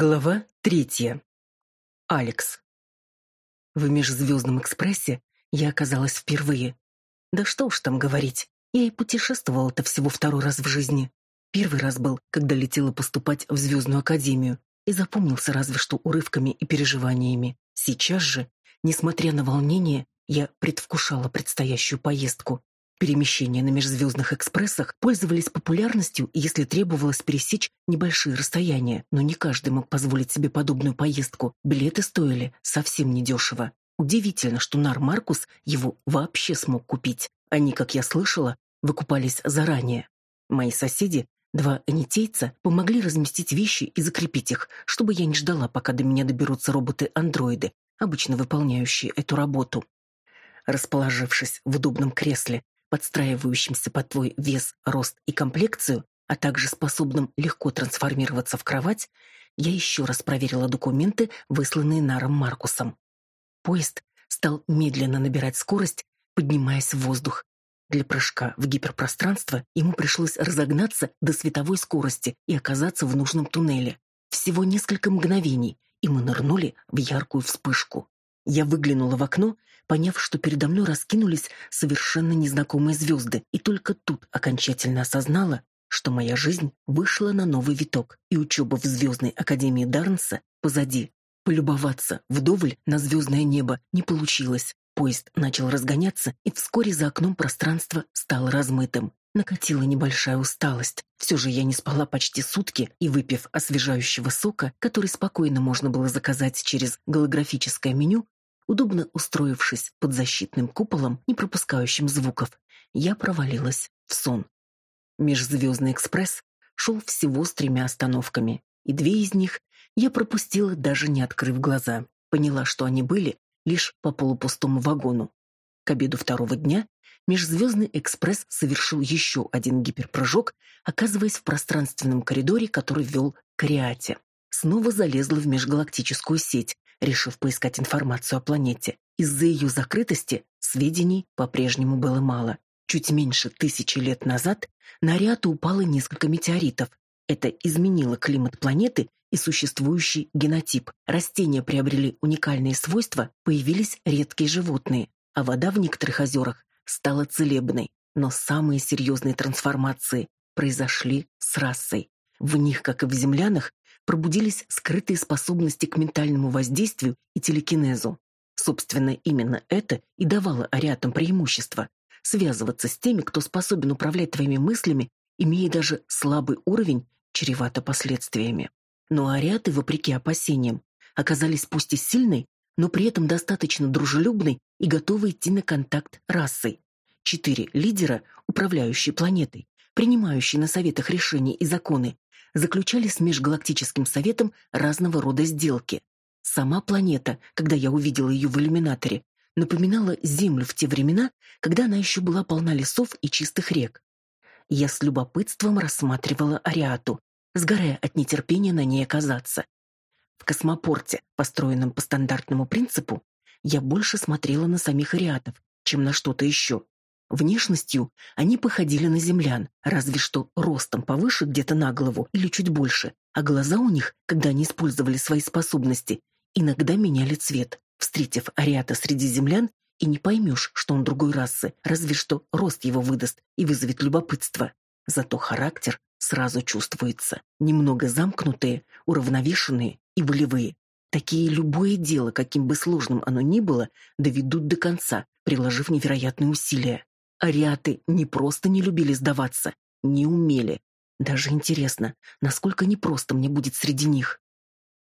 Глава третья. Алекс. В межзвездном экспрессе я оказалась впервые. Да что уж там говорить, я и путешествовала-то всего второй раз в жизни. Первый раз был, когда летела поступать в Звездную Академию, и запомнился разве что урывками и переживаниями. Сейчас же, несмотря на волнение, я предвкушала предстоящую поездку. Перемещения на межзвездных экспрессах пользовались популярностью, если требовалось пересечь небольшие расстояния, но не каждый мог позволить себе подобную поездку. Билеты стоили совсем недешево. Удивительно, что Нар Маркус его вообще смог купить. Они, как я слышала, выкупались заранее. Мои соседи, два анитейца, помогли разместить вещи и закрепить их, чтобы я не ждала, пока до меня доберутся роботы-андроиды, обычно выполняющие эту работу. Расположившись в удобном кресле, подстраивающимся под твой вес, рост и комплекцию, а также способным легко трансформироваться в кровать, я еще раз проверила документы, высланные Наром Маркусом. Поезд стал медленно набирать скорость, поднимаясь в воздух. Для прыжка в гиперпространство ему пришлось разогнаться до световой скорости и оказаться в нужном туннеле. Всего несколько мгновений, и мы нырнули в яркую вспышку. Я выглянула в окно поняв, что передо мной раскинулись совершенно незнакомые звезды, и только тут окончательно осознала, что моя жизнь вышла на новый виток, и учеба в Звездной Академии Дарнса позади. Полюбоваться вдоволь на звездное небо не получилось. Поезд начал разгоняться, и вскоре за окном пространство стало размытым. Накатила небольшая усталость. Все же я не спала почти сутки, и, выпив освежающего сока, который спокойно можно было заказать через голографическое меню, Удобно устроившись под защитным куполом, не пропускающим звуков, я провалилась в сон. Межзвездный экспресс шел всего с тремя остановками, и две из них я пропустила, даже не открыв глаза. Поняла, что они были лишь по полупустому вагону. К обеду второго дня Межзвездный экспресс совершил еще один гиперпрыжок, оказываясь в пространственном коридоре, который вел к Риате. Снова залезла в межгалактическую сеть, решив поискать информацию о планете. Из-за ее закрытости сведений по-прежнему было мало. Чуть меньше тысячи лет назад на Ариату упало несколько метеоритов. Это изменило климат планеты и существующий генотип. Растения приобрели уникальные свойства, появились редкие животные, а вода в некоторых озерах стала целебной. Но самые серьезные трансформации произошли с расой. В них, как и в землянах, пробудились скрытые способности к ментальному воздействию и телекинезу. Собственно, именно это и давало ариатам преимущество — связываться с теми, кто способен управлять твоими мыслями, имея даже слабый уровень, чревато последствиями. Но ариаты, вопреки опасениям, оказались пусть и сильной, но при этом достаточно дружелюбной и готовой идти на контакт расой. Четыре лидера, управляющие планетой, принимающие на советах решения и законы, заключали с Межгалактическим Советом разного рода сделки. Сама планета, когда я увидела ее в иллюминаторе, напоминала Землю в те времена, когда она еще была полна лесов и чистых рек. Я с любопытством рассматривала Ариату, сгорая от нетерпения на ней оказаться. В космопорте, построенном по стандартному принципу, я больше смотрела на самих ариатов, чем на что-то еще. Внешностью они походили на землян, разве что ростом повыше где-то на голову или чуть больше, а глаза у них, когда они использовали свои способности, иногда меняли цвет. Встретив ариата среди землян, и не поймешь, что он другой расы, разве что рост его выдаст и вызовет любопытство. Зато характер сразу чувствуется. Немного замкнутые, уравновешенные и волевые. Такие любое дело, каким бы сложным оно ни было, доведут до конца, приложив невероятные усилия. Ариаты не просто не любили сдаваться, не умели. Даже интересно, насколько непросто мне будет среди них.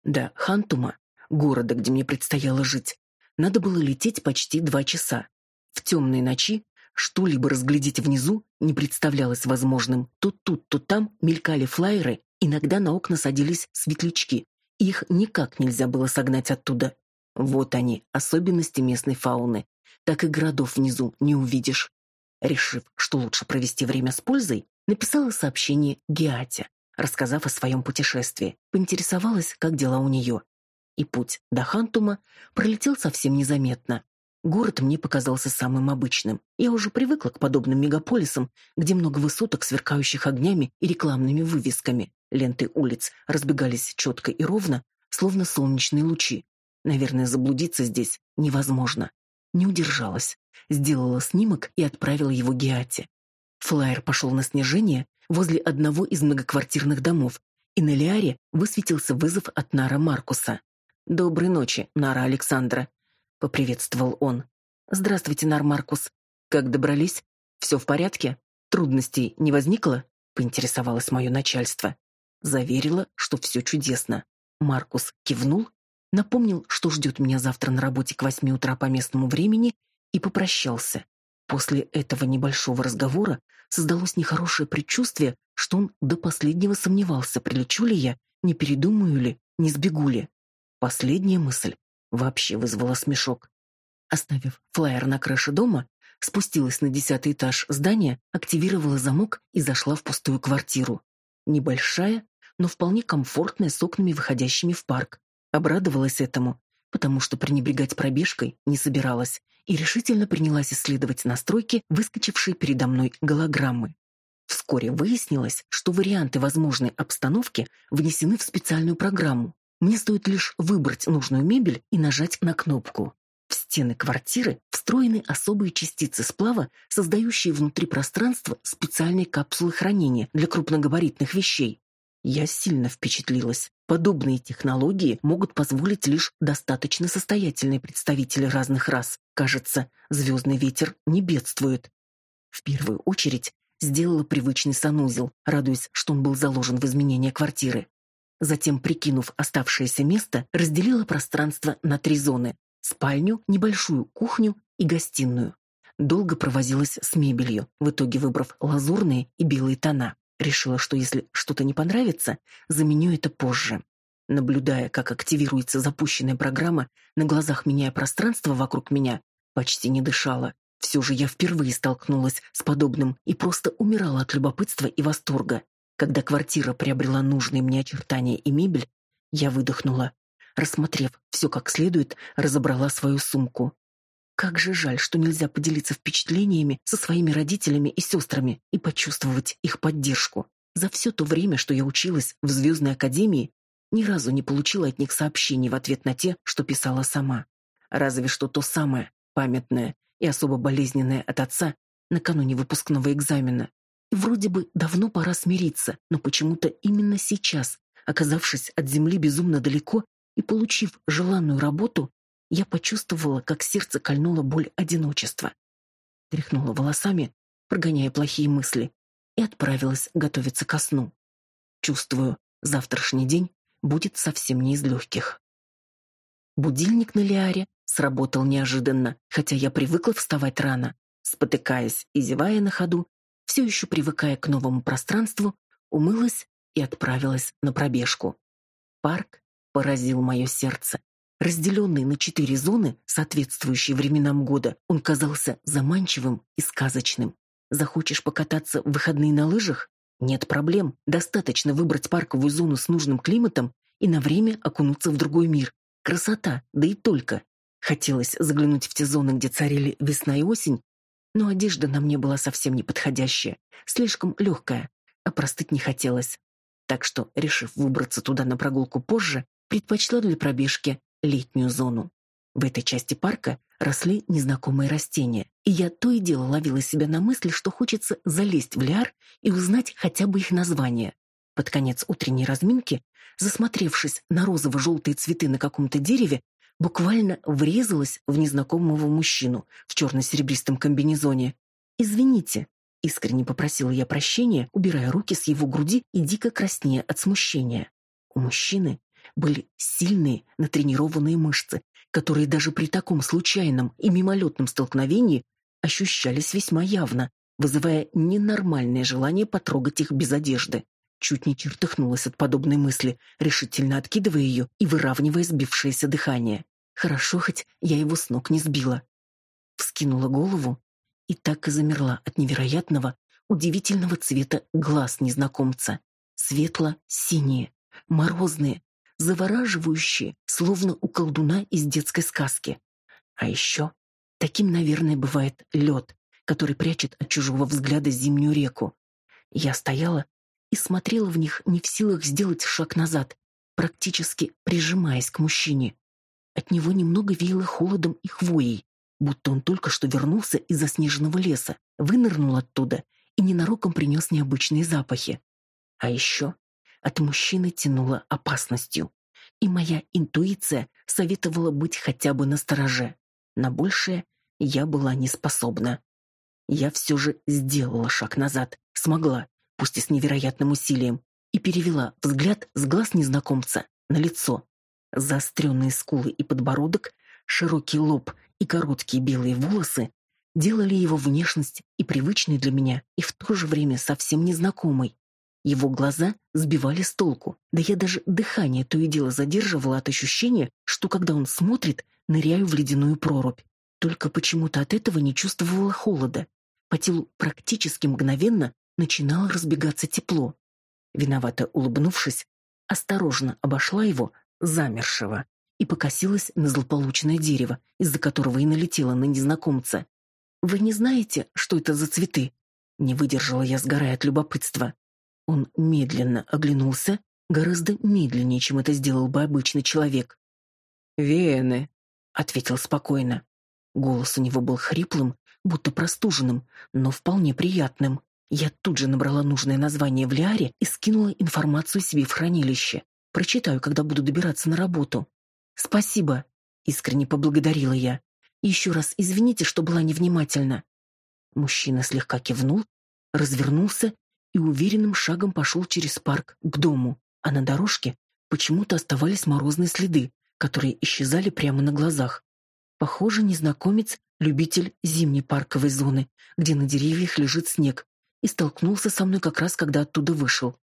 До Хантума, города, где мне предстояло жить, надо было лететь почти два часа. В темной ночи что-либо разглядеть внизу не представлялось возможным. То тут, то там мелькали флайеры, иногда на окна садились светлячки. Их никак нельзя было согнать оттуда. Вот они, особенности местной фауны. Так и городов внизу не увидишь. Решив, что лучше провести время с пользой, написала сообщение Геате, рассказав о своем путешествии, поинтересовалась, как дела у нее. И путь до Хантума пролетел совсем незаметно. Город мне показался самым обычным. Я уже привыкла к подобным мегаполисам, где много высоток, сверкающих огнями и рекламными вывесками. Ленты улиц разбегались четко и ровно, словно солнечные лучи. Наверное, заблудиться здесь невозможно. Не удержалась. Сделала снимок и отправила его Геате. Флайер пошел на снижение возле одного из многоквартирных домов, и на Лиаре высветился вызов от Нара Маркуса. «Доброй ночи, Нара Александра», — поприветствовал он. «Здравствуйте, Нар Маркус. Как добрались? Все в порядке? Трудностей не возникло?» — поинтересовалось мое начальство. Заверила, что все чудесно. Маркус кивнул, напомнил, что ждет меня завтра на работе к восьми утра по местному времени, и попрощался. После этого небольшого разговора создалось нехорошее предчувствие, что он до последнего сомневался, прилечу ли я, не передумаю ли, не сбегу ли. Последняя мысль вообще вызвала смешок. Оставив флаер на крыше дома, спустилась на десятый этаж здания, активировала замок и зашла в пустую квартиру. Небольшая, но вполне комфортная, с окнами, выходящими в парк. Обрадовалась этому, потому что пренебрегать пробежкой не собиралась и решительно принялась исследовать настройки, выскочившие передо мной голограммы. Вскоре выяснилось, что варианты возможной обстановки внесены в специальную программу. Мне стоит лишь выбрать нужную мебель и нажать на кнопку. В стены квартиры встроены особые частицы сплава, создающие внутри пространства специальные капсулы хранения для крупногабаритных вещей. Я сильно впечатлилась. Подобные технологии могут позволить лишь достаточно состоятельные представители разных рас. Кажется, звездный ветер не бедствует. В первую очередь сделала привычный санузел, радуясь, что он был заложен в изменение квартиры. Затем, прикинув оставшееся место, разделила пространство на три зоны: спальню, небольшую кухню и гостиную. Долго провозилась с мебелью, в итоге выбрав лазурные и белые тона. Решила, что если что-то не понравится, заменю это позже. Наблюдая, как активируется запущенная программа, на глазах меняя пространство вокруг меня, почти не дышала. Все же я впервые столкнулась с подобным и просто умирала от любопытства и восторга. Когда квартира приобрела нужные мне очертания и мебель, я выдохнула. Рассмотрев все как следует, разобрала свою сумку. Как же жаль, что нельзя поделиться впечатлениями со своими родителями и сестрами и почувствовать их поддержку. За все то время, что я училась в Звездной академии, ни разу не получила от них сообщений в ответ на те, что писала сама. Разве что то самое, памятное и особо болезненное от отца накануне выпускного экзамена. И вроде бы давно пора смириться, но почему-то именно сейчас, оказавшись от земли безумно далеко и получив желанную работу, я почувствовала, как сердце кольнула боль одиночества. Тряхнула волосами, прогоняя плохие мысли, и отправилась готовиться ко сну. Чувствую, завтрашний день будет совсем не из легких. Будильник на Лиаре сработал неожиданно, хотя я привыкла вставать рано. Спотыкаясь и зевая на ходу, все еще привыкая к новому пространству, умылась и отправилась на пробежку. Парк поразил мое сердце. Разделенный на четыре зоны, соответствующие временам года, он казался заманчивым и сказочным. Захочешь покататься в выходные на лыжах? Нет проблем. Достаточно выбрать парковую зону с нужным климатом и на время окунуться в другой мир. Красота, да и только. Хотелось заглянуть в те зоны, где царили весна и осень, но одежда на мне была совсем неподходящая, слишком легкая, а простыть не хотелось. Так что, решив выбраться туда на прогулку позже, предпочла для пробежки летнюю зону. В этой части парка росли незнакомые растения, и я то и дело ловила себя на мысли, что хочется залезть в ляр и узнать хотя бы их название. Под конец утренней разминки, засмотревшись на розово-желтые цветы на каком-то дереве, буквально врезалась в незнакомого мужчину в черно-серебристом комбинезоне. «Извините», — искренне попросила я прощения, убирая руки с его груди и дико краснея от смущения. У мужчины были сильные, натренированные мышцы, которые даже при таком случайном и мимолетном столкновении ощущались весьма явно, вызывая ненормальное желание потрогать их без одежды. Чуть не чертыхнулась от подобной мысли, решительно откидывая ее и выравнивая сбившееся дыхание. Хорошо хоть я его с ног не сбила. Вскинула голову и так и замерла от невероятного, удивительного цвета глаз незнакомца. Светло-синие, морозные, завораживающие, словно у колдуна из детской сказки. А еще таким, наверное, бывает лед, который прячет от чужого взгляда зимнюю реку. Я стояла и смотрела в них не в силах сделать шаг назад, практически прижимаясь к мужчине. От него немного веяло холодом и хвоей, будто он только что вернулся из заснеженного леса, вынырнул оттуда и ненароком принес необычные запахи. А еще от мужчины тянуло опасностью, и моя интуиция советовала быть хотя бы настороже. На большее я была не способна. Я все же сделала шаг назад, смогла, пусть и с невероятным усилием, и перевела взгляд с глаз незнакомца на лицо. Заостренные скулы и подбородок, широкий лоб и короткие белые волосы делали его внешность и привычной для меня, и в то же время совсем незнакомой. Его глаза сбивали с толку, да я даже дыхание то и дело задерживала от ощущения, что когда он смотрит, ныряю в ледяную прорубь. Только почему-то от этого не чувствовала холода. По телу практически мгновенно начинало разбегаться тепло. Виновато улыбнувшись, осторожно обошла его, замершего, и покосилась на злополучное дерево, из-за которого и налетела на незнакомца. «Вы не знаете, что это за цветы?» Не выдержала я, сгорая от любопытства. Он медленно оглянулся, гораздо медленнее, чем это сделал бы обычный человек. «Вены», — ответил спокойно. Голос у него был хриплым, будто простуженным, но вполне приятным. Я тут же набрала нужное название в Лиаре и скинула информацию себе в хранилище. Прочитаю, когда буду добираться на работу. «Спасибо», — искренне поблагодарила я. «Еще раз извините, что была невнимательна». Мужчина слегка кивнул, развернулся и уверенным шагом пошел через парк к дому, а на дорожке почему-то оставались морозные следы, которые исчезали прямо на глазах. Похоже, незнакомец — любитель зимней парковой зоны, где на деревьях лежит снег, и столкнулся со мной как раз, когда оттуда вышел.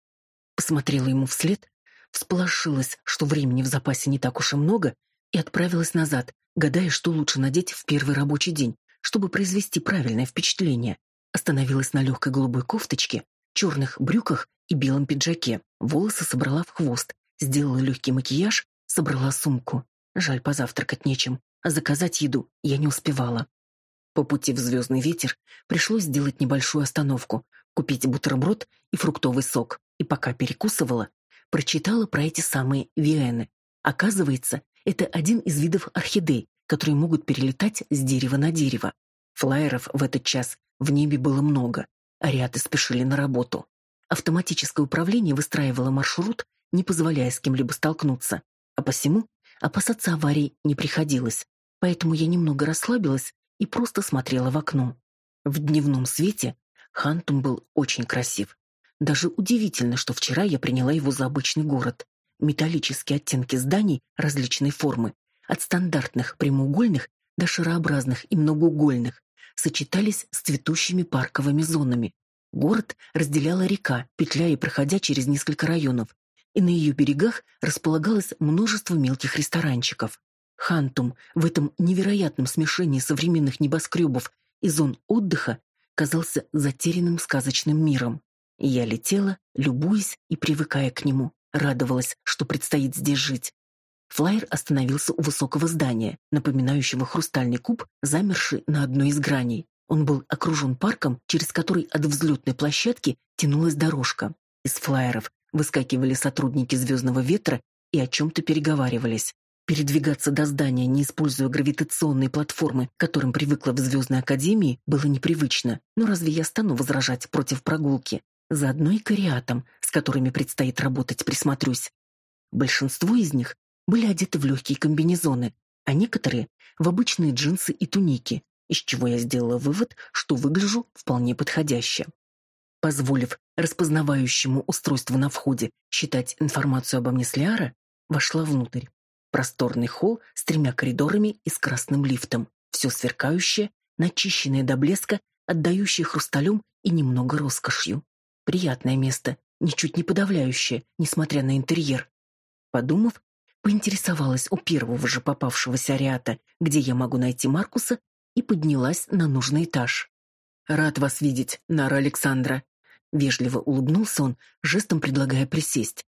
Посмотрела ему вслед Всполошилась, что времени в запасе не так уж и много, и отправилась назад, гадая, что лучше надеть в первый рабочий день, чтобы произвести правильное впечатление. Остановилась на легкой голубой кофточке, черных брюках и белом пиджаке. Волосы собрала в хвост, сделала легкий макияж, собрала сумку. Жаль, позавтракать нечем, а заказать еду я не успевала. По пути в звездный ветер пришлось сделать небольшую остановку, купить бутерброд и фруктовый сок, и пока перекусывала, прочитала про эти самые виэны. Оказывается, это один из видов орхидей, которые могут перелетать с дерева на дерево. Флайеров в этот час в небе было много. Ариаты спешили на работу. Автоматическое управление выстраивало маршрут, не позволяя с кем-либо столкнуться. А посему опасаться аварий не приходилось. Поэтому я немного расслабилась и просто смотрела в окно. В дневном свете Хантум был очень красив. Даже удивительно, что вчера я приняла его за обычный город. Металлические оттенки зданий различной формы, от стандартных прямоугольных до шарообразных и многоугольных, сочетались с цветущими парковыми зонами. Город разделяла река, петляя и проходя через несколько районов, и на ее берегах располагалось множество мелких ресторанчиков. Хантум в этом невероятном смешении современных небоскребов и зон отдыха казался затерянным сказочным миром. Я летела, любуясь и привыкая к нему, радовалась, что предстоит здесь жить. Флайер остановился у высокого здания, напоминающего хрустальный куб, замерший на одной из граней. Он был окружен парком, через который от взлетной площадки тянулась дорожка. Из флайеров выскакивали сотрудники «Звездного ветра» и о чем-то переговаривались. Передвигаться до здания, не используя гравитационные платформы, к которым привыкла в Звездной Академии, было непривычно. Но разве я стану возражать против прогулки? Заодно и кариатам, с которыми предстоит работать, присмотрюсь. Большинство из них были одеты в легкие комбинезоны, а некоторые — в обычные джинсы и туники, из чего я сделала вывод, что выгляжу вполне подходяще. Позволив распознавающему устройству на входе считать информацию обо мне с Лиара, вошла внутрь. Просторный холл с тремя коридорами и с красным лифтом. Все сверкающее, начищенное до блеска, отдающее хрусталем и немного роскошью. Приятное место, ничуть не подавляющее, несмотря на интерьер. Подумав, поинтересовалась у первого же попавшегося ариата, где я могу найти Маркуса, и поднялась на нужный этаж. «Рад вас видеть, Нара Александра», — вежливо улыбнулся он, жестом предлагая присесть.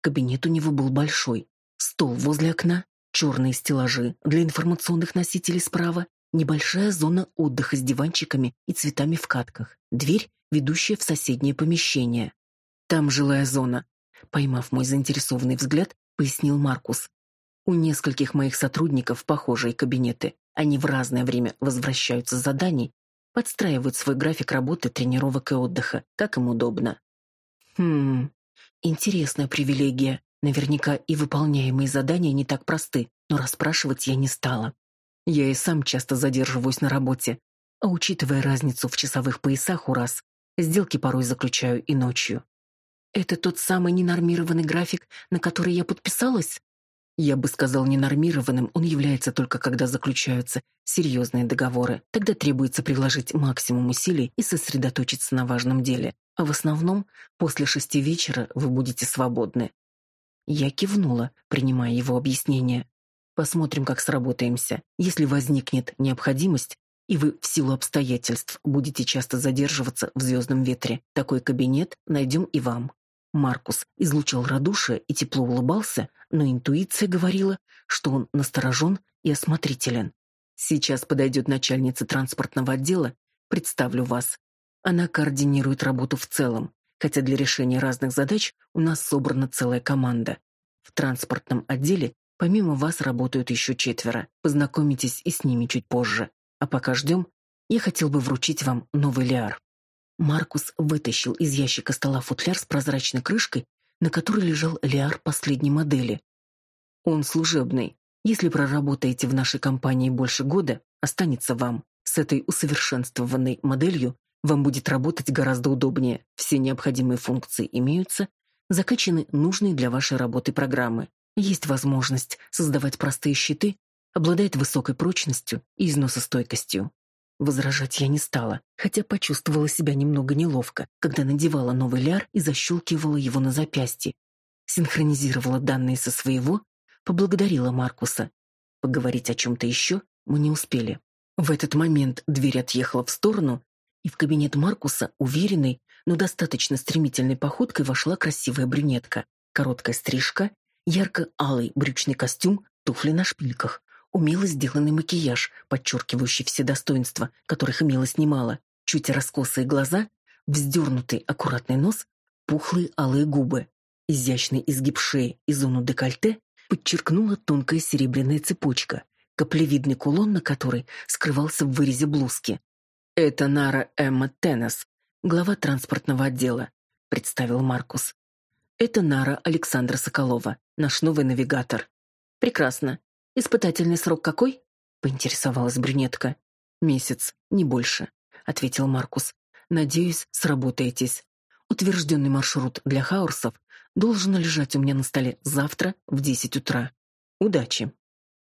Кабинет у него был большой. Стол возле окна, черные стеллажи для информационных носителей справа, небольшая зона отдыха с диванчиками и цветами в катках, дверь ведущая в соседнее помещение. Там жилая зона. Поймав мой заинтересованный взгляд, пояснил Маркус. У нескольких моих сотрудников похожие кабинеты. Они в разное время возвращаются с заданий, подстраивают свой график работы, тренировок и отдыха, как им удобно. Хм, интересная привилегия. Наверняка и выполняемые задания не так просты, но расспрашивать я не стала. Я и сам часто задерживаюсь на работе, а учитывая разницу в часовых поясах у раз, сделки порой заключаю и ночью. Это тот самый ненормированный график, на который я подписалась? Я бы сказал ненормированным, он является только когда заключаются серьезные договоры. Тогда требуется приложить максимум усилий и сосредоточиться на важном деле. А в основном, после шести вечера вы будете свободны. Я кивнула, принимая его объяснение. Посмотрим, как сработаемся. Если возникнет необходимость, и вы в силу обстоятельств будете часто задерживаться в звездном ветре, такой кабинет найдем и вам. Маркус излучал радушие и тепло улыбался, но интуиция говорила, что он насторожен и осмотрителен. Сейчас подойдет начальница транспортного отдела, представлю вас. Она координирует работу в целом, хотя для решения разных задач у нас собрана целая команда. В транспортном отделе помимо вас работают еще четверо. Познакомитесь и с ними чуть позже. А пока ждем, я хотел бы вручить вам новый лиар. Маркус вытащил из ящика стола футляр с прозрачной крышкой, на которой лежал лиар последней модели. Он служебный. Если проработаете в нашей компании больше года, останется вам. С этой усовершенствованной моделью вам будет работать гораздо удобнее. Все необходимые функции имеются, закачаны нужные для вашей работы программы. Есть возможность создавать простые щиты, обладает высокой прочностью и износостойкостью. Возражать я не стала, хотя почувствовала себя немного неловко, когда надевала новый ляр и защелкивала его на запястье. Синхронизировала данные со своего, поблагодарила Маркуса. Поговорить о чем-то еще мы не успели. В этот момент дверь отъехала в сторону, и в кабинет Маркуса, уверенной, но достаточно стремительной походкой вошла красивая брюнетка. Короткая стрижка, ярко-алый брючный костюм, туфли на шпильках умело сделанный макияж, подчеркивающий все достоинства, которых имелось немало, чуть раскосые глаза, вздернутый аккуратный нос, пухлые алые губы, изящный изгиб шеи и зону декольте подчеркнула тонкая серебряная цепочка, каплевидный кулон на которой скрывался в вырезе блузки. «Это Нара Эмма Теннес, глава транспортного отдела», — представил Маркус. «Это Нара Александра Соколова, наш новый навигатор». «Прекрасно. «Испытательный срок какой?» — поинтересовалась брюнетка. «Месяц, не больше», — ответил Маркус. «Надеюсь, сработаетесь. Утвержденный маршрут для хаурсов должен лежать у меня на столе завтра в десять утра. Удачи!»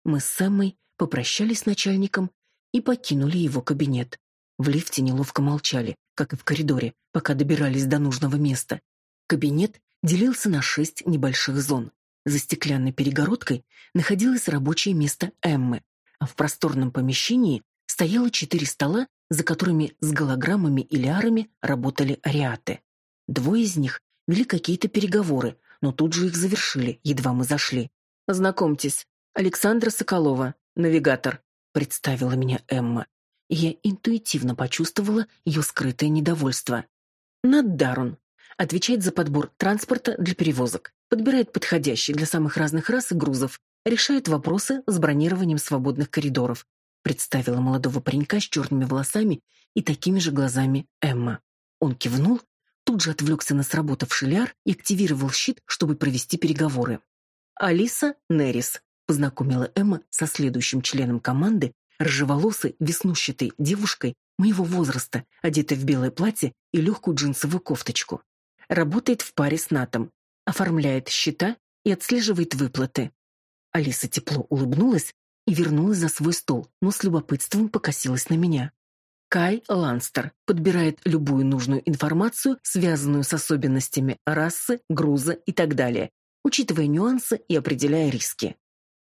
Мы с Эммой попрощались с начальником и покинули его кабинет. В лифте неловко молчали, как и в коридоре, пока добирались до нужного места. Кабинет делился на шесть небольших зон. За стеклянной перегородкой находилось рабочее место Эммы, а в просторном помещении стояло четыре стола, за которыми с голограммами и лиарами работали ариаты. Двое из них вели какие-то переговоры, но тут же их завершили, едва мы зашли. «Знакомьтесь, Александра Соколова, навигатор», — представила меня Эмма. И я интуитивно почувствовала ее скрытое недовольство. Над Дарун отвечает за подбор транспорта для перевозок подбирает подходящие для самых разных рас и грузов, решает вопросы с бронированием свободных коридоров. Представила молодого паренька с черными волосами и такими же глазами Эмма. Он кивнул, тут же отвлекся на сработавший ляр и активировал щит, чтобы провести переговоры. Алиса Нерис познакомила Эмма со следующим членом команды, рыжеволосой, веснущатой девушкой моего возраста, одетой в белое платье и легкую джинсовую кофточку. Работает в паре с Натом, оформляет счета и отслеживает выплаты. Алиса тепло улыбнулась и вернулась за свой стол, но с любопытством покосилась на меня. Кай Ланстер подбирает любую нужную информацию, связанную с особенностями расы, груза и так далее, учитывая нюансы и определяя риски.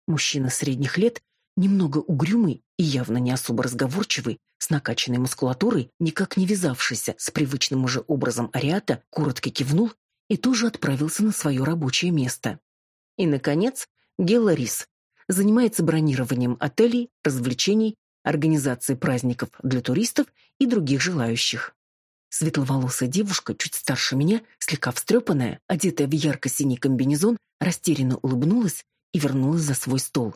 Мужчина средних лет, немного угрюмый и явно не особо разговорчивый, с накачанной мускулатурой, никак не вязавшийся с привычным уже образом ариата, коротко кивнул и тоже отправился на свое рабочее место. И, наконец, Гела Рис занимается бронированием отелей, развлечений, организацией праздников для туристов и других желающих. Светловолосая девушка, чуть старше меня, слегка встрепанная, одетая в ярко-синий комбинезон, растерянно улыбнулась и вернулась за свой стол.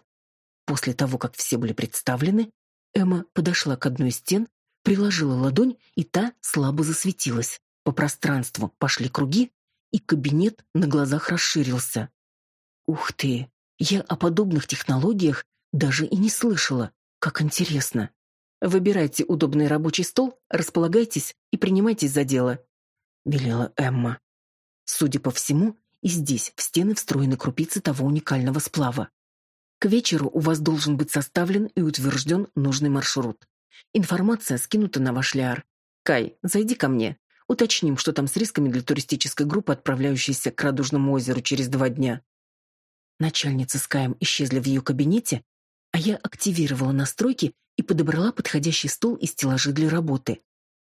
После того, как все были представлены, Эмма подошла к одной из стен, приложила ладонь, и та слабо засветилась. По пространству пошли круги, и кабинет на глазах расширился. Ух ты! Я о подобных технологиях даже и не слышала. Как интересно. Выбирайте удобный рабочий стол, располагайтесь и принимайтесь за дело, велела Эмма. Судя по всему, и здесь в стены встроены крупицы того уникального сплава. К вечеру у вас должен быть составлен и утвержден нужный маршрут. Информация скинута на ваш ляр. Кай, зайди ко мне. Уточним, что там с рисками для туристической группы, отправляющейся к Радужному озеру через два дня. Начальница с Каем исчезли в ее кабинете, а я активировала настройки и подобрала подходящий стол и стеллажи для работы.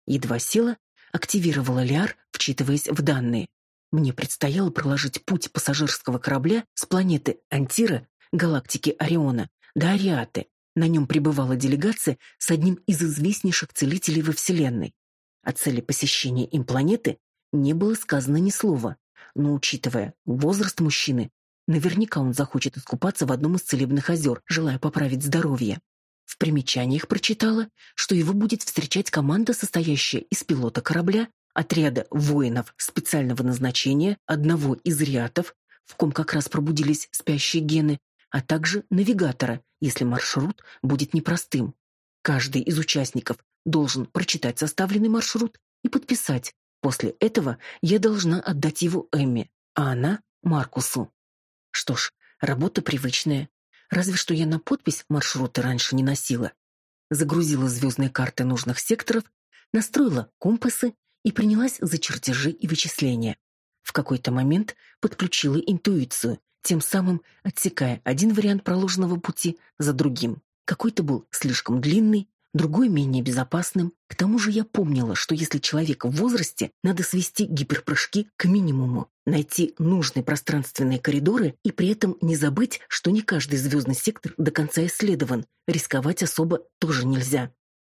Едва села, активировала Лиар, вчитываясь в данные. Мне предстояло проложить путь пассажирского корабля с планеты Антира, галактики Ориона, до Ариаты. На нем прибывала делегация с одним из известнейших целителей во Вселенной. О цели посещения им планеты не было сказано ни слова, но учитывая возраст мужчины, наверняка он захочет искупаться в одном из целебных озер, желая поправить здоровье. В примечаниях прочитала, что его будет встречать команда, состоящая из пилота корабля, отряда воинов специального назначения, одного из риатов, в ком как раз пробудились спящие гены, а также навигатора, если маршрут будет непростым. Каждый из участников должен прочитать составленный маршрут и подписать. После этого я должна отдать его Эмме, а она — Маркусу. Что ж, работа привычная. Разве что я на подпись маршруты раньше не носила. Загрузила звездные карты нужных секторов, настроила компасы и принялась за чертежи и вычисления. В какой-то момент подключила интуицию, тем самым отсекая один вариант проложенного пути за другим. Какой-то был слишком длинный, другой менее безопасным. К тому же я помнила, что если человек в возрасте, надо свести гиперпрыжки к минимуму, найти нужные пространственные коридоры и при этом не забыть, что не каждый звездный сектор до конца исследован. Рисковать особо тоже нельзя.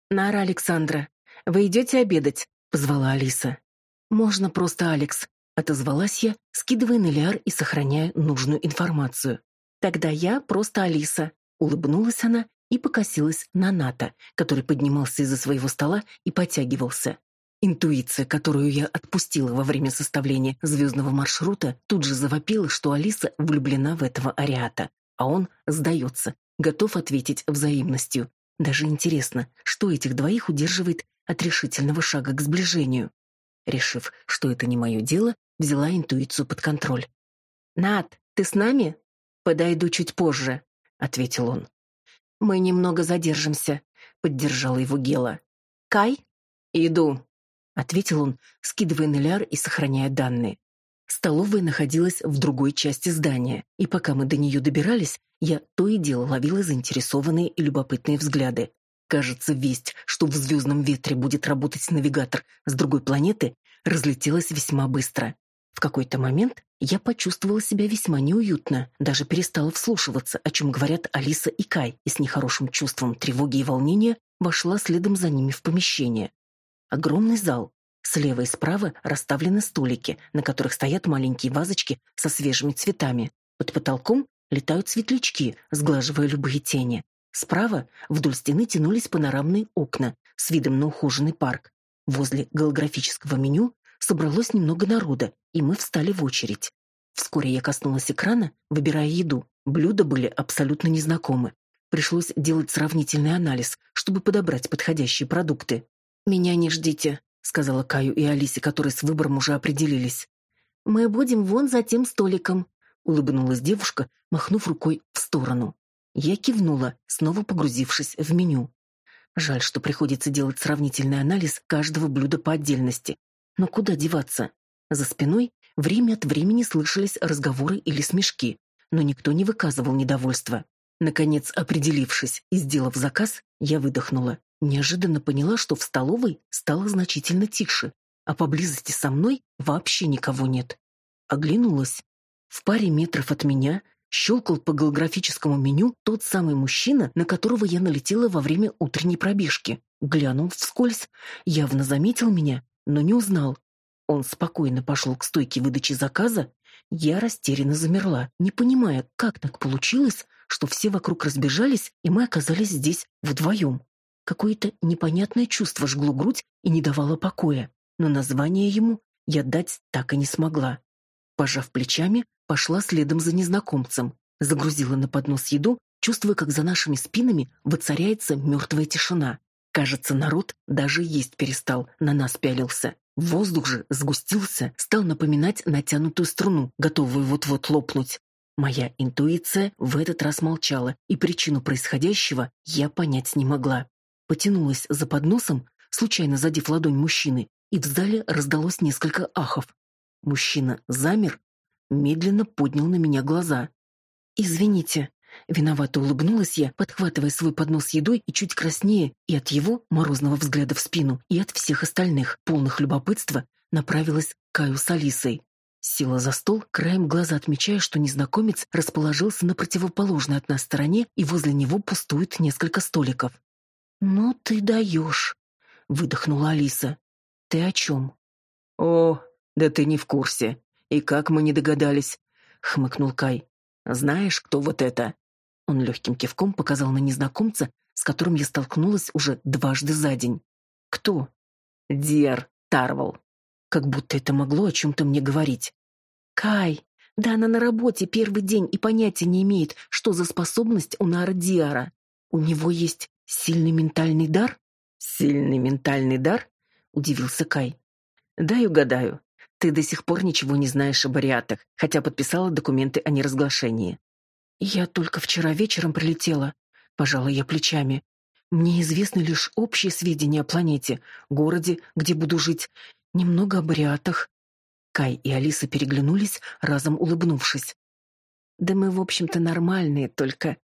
«Нара Александра, вы идете обедать?» — позвала Алиса. «Можно просто Алекс», — отозвалась я, скидывая на Лиар и сохраняя нужную информацию. «Тогда я просто Алиса», — улыбнулась она и покосилась на Ната, который поднимался из-за своего стола и потягивался. Интуиция, которую я отпустила во время составления звездного маршрута, тут же завопила, что Алиса влюблена в этого ариата, а он сдается, готов ответить взаимностью. Даже интересно, что этих двоих удерживает от решительного шага к сближению. Решив, что это не мое дело, взяла интуицию под контроль. «Над, ты с нами?» «Подойду чуть позже», — ответил он. «Мы немного задержимся», — поддержала его Гела. «Кай?» «Иду», — ответил он, скидывая на ляр и сохраняя данные. Столовая находилась в другой части здания, и пока мы до нее добирались, я то и дело ловила заинтересованные и любопытные взгляды. Кажется, весть, что в звездном ветре будет работать навигатор с другой планеты, разлетелась весьма быстро. В какой-то момент я почувствовала себя весьма неуютно, даже перестала вслушиваться, о чем говорят Алиса и Кай, и с нехорошим чувством тревоги и волнения вошла следом за ними в помещение. Огромный зал. Слева и справа расставлены столики, на которых стоят маленькие вазочки со свежими цветами. Под потолком летают светлячки, сглаживая любые тени. Справа вдоль стены тянулись панорамные окна с видом на ухоженный парк. Возле голографического меню собралось немного народа, и мы встали в очередь. Вскоре я коснулась экрана, выбирая еду. Блюда были абсолютно незнакомы. Пришлось делать сравнительный анализ, чтобы подобрать подходящие продукты. «Меня не ждите», — сказала Каю и Алисе, которые с выбором уже определились. «Мы будем вон за тем столиком», — улыбнулась девушка, махнув рукой в сторону. Я кивнула, снова погрузившись в меню. Жаль, что приходится делать сравнительный анализ каждого блюда по отдельности. Но куда деваться? За спиной время от времени слышались разговоры или смешки, но никто не выказывал недовольства. Наконец, определившись и сделав заказ, я выдохнула. Неожиданно поняла, что в столовой стало значительно тише, а поблизости со мной вообще никого нет. Оглянулась. В паре метров от меня щелкал по голографическому меню тот самый мужчина, на которого я налетела во время утренней пробежки. Глянул вскользь, явно заметил меня но не узнал. Он спокойно пошел к стойке выдачи заказа. Я растерянно замерла, не понимая, как так получилось, что все вокруг разбежались, и мы оказались здесь вдвоем. Какое-то непонятное чувство жгло грудь и не давало покоя, но название ему я дать так и не смогла. Пожав плечами, пошла следом за незнакомцем, загрузила на поднос еду, чувствуя, как за нашими спинами воцаряется мертвая тишина. Кажется, народ даже есть перестал, на нас пялился. Воздух же сгустился, стал напоминать натянутую струну, готовую вот-вот лопнуть. Моя интуиция в этот раз молчала, и причину происходящего я понять не могла. Потянулась за подносом, случайно задев ладонь мужчины, и в зале раздалось несколько ахов. Мужчина замер, медленно поднял на меня глаза. «Извините», — виновато улыбнулась я, подхватывая свой поднос едой и чуть краснее и от его морозного взгляда в спину, и от всех остальных, полных любопытства, направилась к Каю с Алисой. Села за стол, краем глаза отмечая, что незнакомец расположился на противоположной от нас стороне, и возле него пустует несколько столиков. «Ну ты даешь», — выдохнула Алиса. «Ты о чем?» «О, да ты не в курсе. И как мы не догадались?» — хмыкнул Кай. «Знаешь, кто вот это?» Он легким кивком показал на незнакомца, с которым я столкнулась уже дважды за день. «Кто?» «Диар Тарвал». Как будто это могло о чем-то мне говорить. «Кай, да она на работе первый день и понятия не имеет, что за способность у Нара Диара. У него есть сильный ментальный дар?» «Сильный ментальный дар?» — удивился Кай. «Дай угадаю. Ты до сих пор ничего не знаешь об ариатах, хотя подписала документы о неразглашении». «Я только вчера вечером прилетела», — пожала я плечами. «Мне известны лишь общие сведения о планете, городе, где буду жить, немного об ариатах». Кай и Алиса переглянулись, разом улыбнувшись. «Да мы, в общем-то, нормальные, только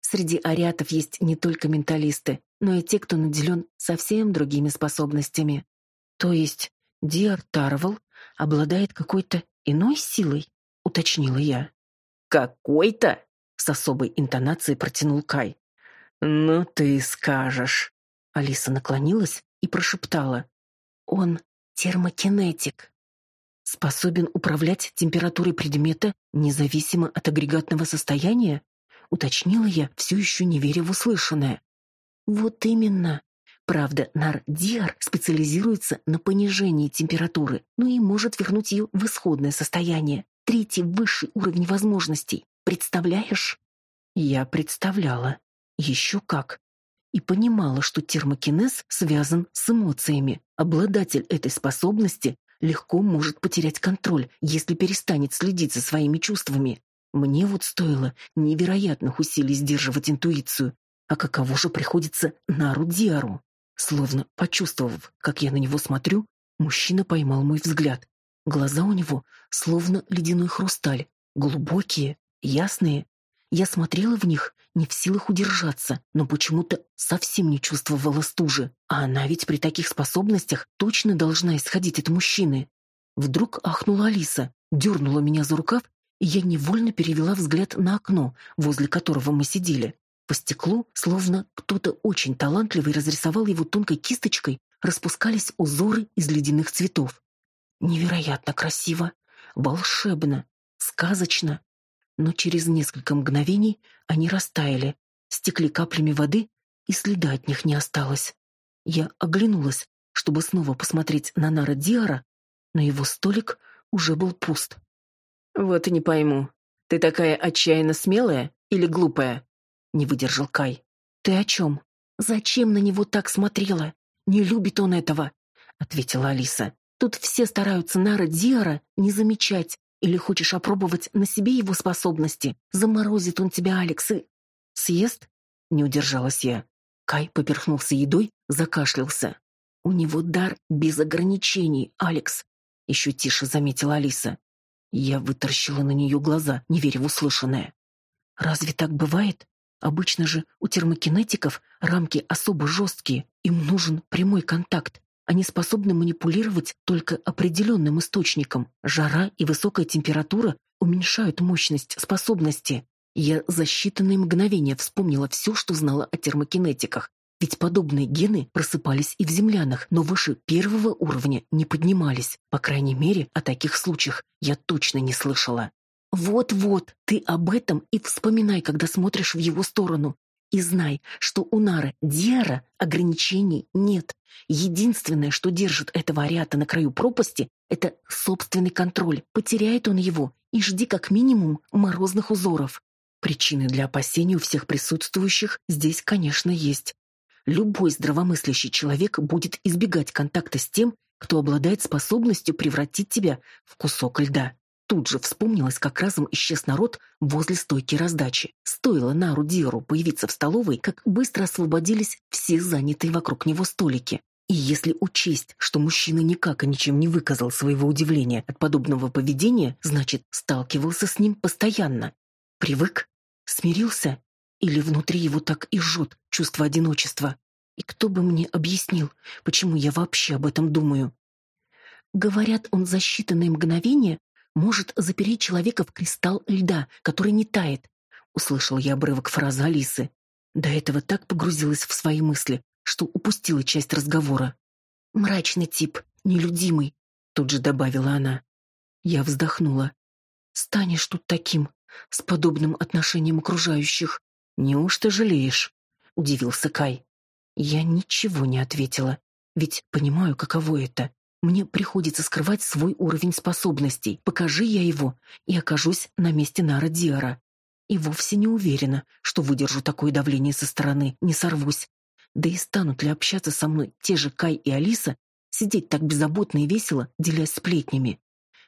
среди ариатов есть не только менталисты, но и те, кто наделен совсем другими способностями. То есть Диар Тарвал обладает какой-то иной силой, уточнила я. Какой-то? С особой интонацией протянул Кай. Ну ты скажешь. Алиса наклонилась и прошептала: "Он термокинетик. Способен управлять температурой предмета независимо от агрегатного состояния?" уточнила я, все еще не веря в услышанное. Вот именно. Правда, Нар-Диар специализируется на понижении температуры, но и может вернуть ее в исходное состояние. Третий высший уровень возможностей. Представляешь? Я представляла. Еще как. И понимала, что термокинез связан с эмоциями. Обладатель этой способности легко может потерять контроль, если перестанет следить за своими чувствами. Мне вот стоило невероятных усилий сдерживать интуицию. А каково же приходится Нару Диару? Словно почувствовав, как я на него смотрю, мужчина поймал мой взгляд. Глаза у него словно ледяной хрусталь, глубокие, ясные. Я смотрела в них, не в силах удержаться, но почему-то совсем не чувствовала стужи. А она ведь при таких способностях точно должна исходить от мужчины. Вдруг ахнула Алиса, дернула меня за рукав, и я невольно перевела взгляд на окно, возле которого мы сидели. По стеклу, словно кто-то очень талантливый разрисовал его тонкой кисточкой, распускались узоры из ледяных цветов. Невероятно красиво, волшебно, сказочно. Но через несколько мгновений они растаяли, стекли каплями воды, и следа от них не осталось. Я оглянулась, чтобы снова посмотреть на Нара Диара, но его столик уже был пуст. «Вот и не пойму, ты такая отчаянно смелая или глупая?» не выдержал Кай. Ты о чем? Зачем на него так смотрела? Не любит он этого, ответила Алиса. Тут все стараются Нара Диара не замечать. Или хочешь опробовать на себе его способности? Заморозит он тебя, Алекс, и... Съест? Не удержалась я. Кай поперхнулся едой, закашлялся. У него дар без ограничений, Алекс. Еще тише заметила Алиса. Я вытаращила на нее глаза, не веря в услышанное. Разве так бывает? Обычно же у термокинетиков рамки особо жесткие, им нужен прямой контакт. Они способны манипулировать только определенным источником. Жара и высокая температура уменьшают мощность способности. Я за считанные мгновения вспомнила все, что знала о термокинетиках. Ведь подобные гены просыпались и в землянах, но выше первого уровня не поднимались. По крайней мере, о таких случаях я точно не слышала. Вот-вот, ты об этом и вспоминай, когда смотришь в его сторону. И знай, что у Нары Диара ограничений нет. Единственное, что держит этого ариата на краю пропасти, это собственный контроль. Потеряет он его, и жди как минимум морозных узоров. Причины для опасений у всех присутствующих здесь, конечно, есть. Любой здравомыслящий человек будет избегать контакта с тем, кто обладает способностью превратить тебя в кусок льда. Тут же вспомнилось, как разом исчез народ возле стойки раздачи. Стоило Нару Диору появиться в столовой, как быстро освободились все занятые вокруг него столики. И если учесть, что мужчина никак и ничем не выказал своего удивления от подобного поведения, значит, сталкивался с ним постоянно. Привык? Смирился? Или внутри его так и жжет чувство одиночества? И кто бы мне объяснил, почему я вообще об этом думаю? Говорят, он за считанные мгновения может запереть человека в кристалл льда, который не тает. Услышал я обрывок фразы Алисы. До этого так погрузилась в свои мысли, что упустила часть разговора. «Мрачный тип, нелюдимый», — тут же добавила она. Я вздохнула. «Станешь тут таким, с подобным отношением окружающих. Неужто жалеешь?» — удивился Кай. Я ничего не ответила, ведь понимаю, каково это мне приходится скрывать свой уровень способностей. Покажи я его, и окажусь на месте Нара Диара. И вовсе не уверена, что выдержу такое давление со стороны, не сорвусь. Да и станут ли общаться со мной те же Кай и Алиса, сидеть так беззаботно и весело, делясь сплетнями?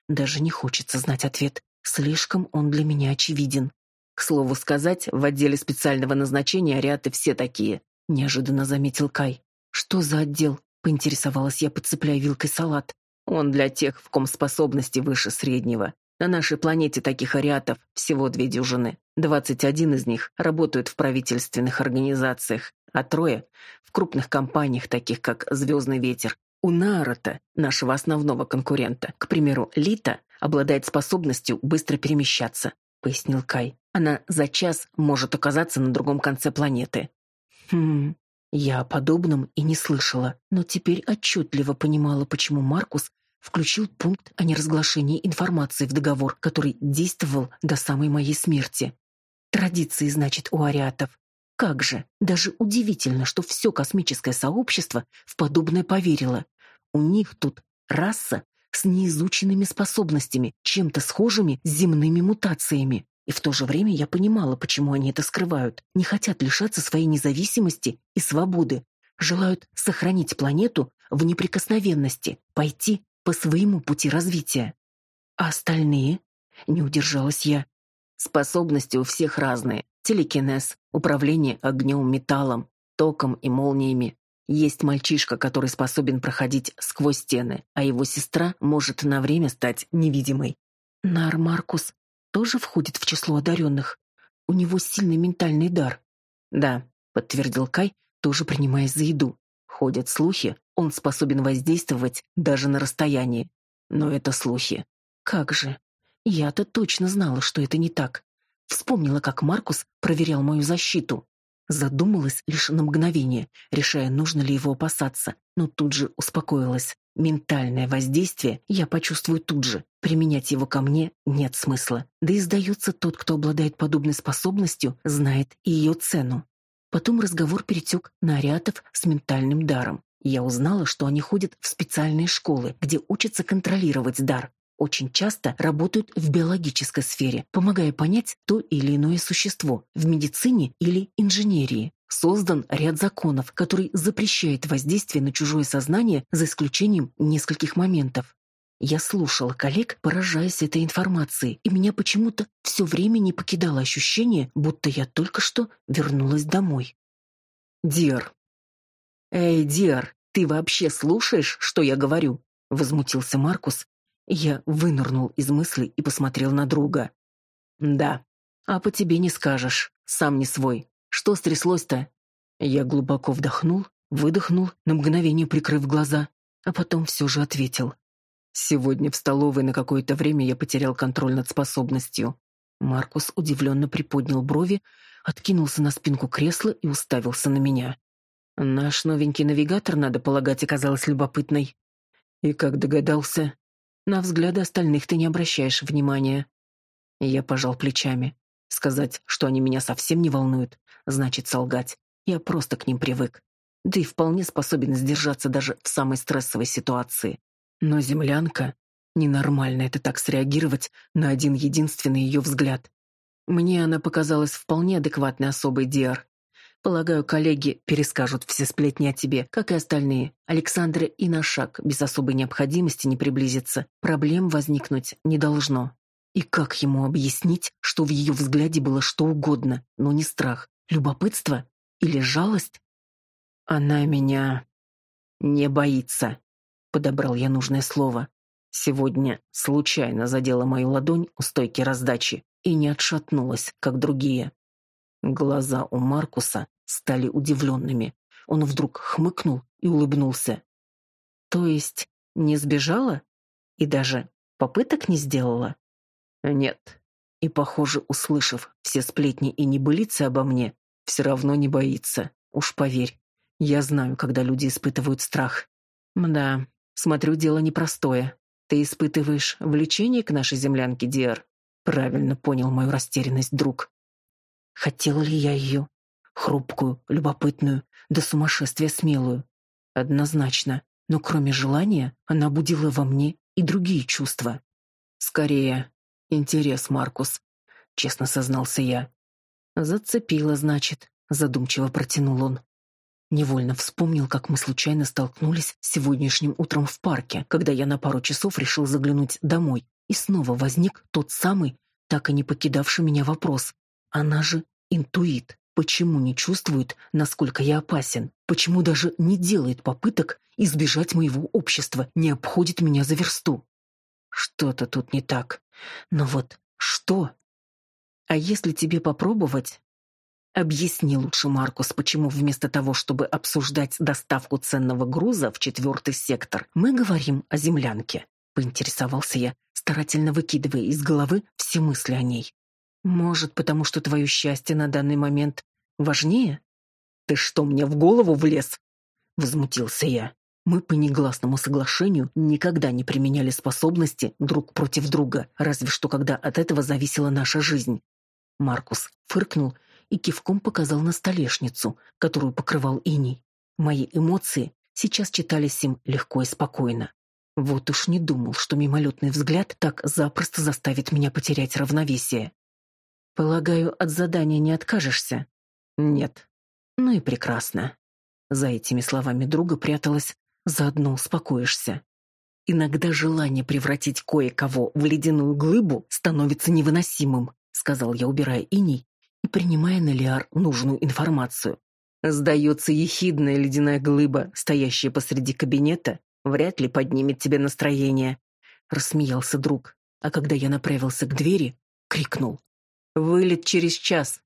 Даже не хочется знать ответ. Слишком он для меня очевиден. К слову сказать, в отделе специального назначения ариаты все такие, неожиданно заметил Кай. Что за отдел? Поинтересовалась я, подцепляя вилкой салат. Он для тех, в ком способности выше среднего. На нашей планете таких ариатов всего две дюжины. Двадцать один из них работают в правительственных организациях, а трое — в крупных компаниях, таких как «Звездный ветер». У Нарота, нашего основного конкурента, к примеру, Лита, обладает способностью быстро перемещаться, пояснил Кай. Она за час может оказаться на другом конце планеты. Хм, я о подобном и не слышала, но теперь отчетливо понимала, почему Маркус включил пункт о неразглашении информации в договор, который действовал до самой моей смерти. Традиции, значит, у ариатов. Как же, даже удивительно, что все космическое сообщество в подобное поверило. У них тут раса с неизученными способностями, чем-то схожими с земными мутациями. И в то же время я понимала, почему они это скрывают. Не хотят лишаться своей независимости и свободы. Желают сохранить планету в неприкосновенности, пойти по своему пути развития. А остальные? Не удержалась я. Способности у всех разные. Телекинез, управление огнем, металлом, током и молниями. Есть мальчишка, который способен проходить сквозь стены, а его сестра может на время стать невидимой. Нар Маркус тоже входит в число одаренных? У него сильный ментальный дар. Да, подтвердил Кай, тоже принимаясь за еду. Ходят слухи, он способен воздействовать даже на расстоянии. Но это слухи. Как же? Я-то точно знала, что это не так. Вспомнила, как Маркус проверял мою защиту. Задумалась лишь на мгновение, решая, нужно ли его опасаться, но тут же успокоилась. Ментальное воздействие я почувствую тут же. Применять его ко мне нет смысла. Да и сдается тот, кто обладает подобной способностью, знает и ее цену. Потом разговор перетек на ариатов с ментальным даром. Я узнала, что они ходят в специальные школы, где учатся контролировать дар. Очень часто работают в биологической сфере, помогая понять то или иное существо, в медицине или инженерии. Создан ряд законов, который запрещает воздействие на чужое сознание за исключением нескольких моментов. Я слушала коллег, поражаясь этой информацией, и меня почему-то все время не покидало ощущение, будто я только что вернулась домой. Дир. Эй, Дир, ты вообще слушаешь, что я говорю? возмутился Маркус. Я вынырнул из мыслей и посмотрел на друга. Да. А по тебе не скажешь, сам не свой. Что стряслось-то? Я глубоко вдохнул, выдохнул, на мгновение прикрыв глаза, а потом все же ответил. Сегодня в столовой на какое-то время я потерял контроль над способностью. Маркус удивленно приподнял брови, откинулся на спинку кресла и уставился на меня. Наш новенький навигатор, надо полагать, оказалась любопытной. И как догадался, на взгляды остальных ты не обращаешь внимания. Я пожал плечами. Сказать, что они меня совсем не волнуют, значит солгать. Я просто к ним привык. Да и вполне способен сдержаться даже в самой стрессовой ситуации. Но землянка... Ненормально это так среагировать на один единственный ее взгляд. Мне она показалась вполне адекватной особой Диар. Полагаю, коллеги перескажут все сплетни о тебе, как и остальные. Александра и на шаг, без особой необходимости не приблизиться. Проблем возникнуть не должно. И как ему объяснить, что в ее взгляде было что угодно, но не страх, любопытство или жалость? Она меня не боится, подобрал я нужное слово. Сегодня случайно задела мою ладонь у стойки раздачи и не отшатнулась, как другие. Глаза у Маркуса стали удивленными. Он вдруг хмыкнул и улыбнулся. То есть не сбежала и даже попыток не сделала? Нет. И, похоже, услышав все сплетни и небылицы обо мне, все равно не боится. Уж поверь, я знаю, когда люди испытывают страх. Мда, смотрю, дело непростое. Ты испытываешь влечение к нашей землянке, Диар? Правильно понял мою растерянность друг. Хотел ли я ее? Хрупкую, любопытную, до сумасшествия смелую. Однозначно. Но кроме желания, она будила во мне и другие чувства. Скорее, интерес, Маркус, честно сознался я. Зацепила, значит, задумчиво протянул он. Невольно вспомнил, как мы случайно столкнулись сегодняшним утром в парке, когда я на пару часов решил заглянуть домой, и снова возник тот самый, так и не покидавший меня вопрос. Она же интуит. Почему не чувствует, насколько я опасен? Почему даже не делает попыток избежать моего общества, не обходит меня за версту? Что-то тут не так. Но вот что? А если тебе попробовать? Объясни лучше, Маркус, почему вместо того, чтобы обсуждать доставку ценного груза в четвертый сектор, мы говорим о землянке? Поинтересовался я, старательно выкидывая из головы все мысли о ней. Может, потому что твое счастье на данный момент важнее? Ты что, мне в голову влез? Возмутился я. Мы по негласному соглашению никогда не применяли способности друг против друга, разве что когда от этого зависела наша жизнь. Маркус фыркнул и кивком показал на столешницу, которую покрывал иней. Мои эмоции сейчас читались им легко и спокойно. Вот уж не думал, что мимолетный взгляд так запросто заставит меня потерять равновесие. Полагаю, от задания не откажешься? Нет. Ну и прекрасно. За этими словами друга пряталась заодно успокоишься. Иногда желание превратить кое-кого в ледяную глыбу становится невыносимым, сказал я, убирая иней и принимая на Лиар нужную информацию. Сдается ехидная ледяная глыба, стоящая посреди кабинета, вряд ли поднимет тебе настроение, рассмеялся друг. А когда я направился к двери, крикнул: Вылет через час.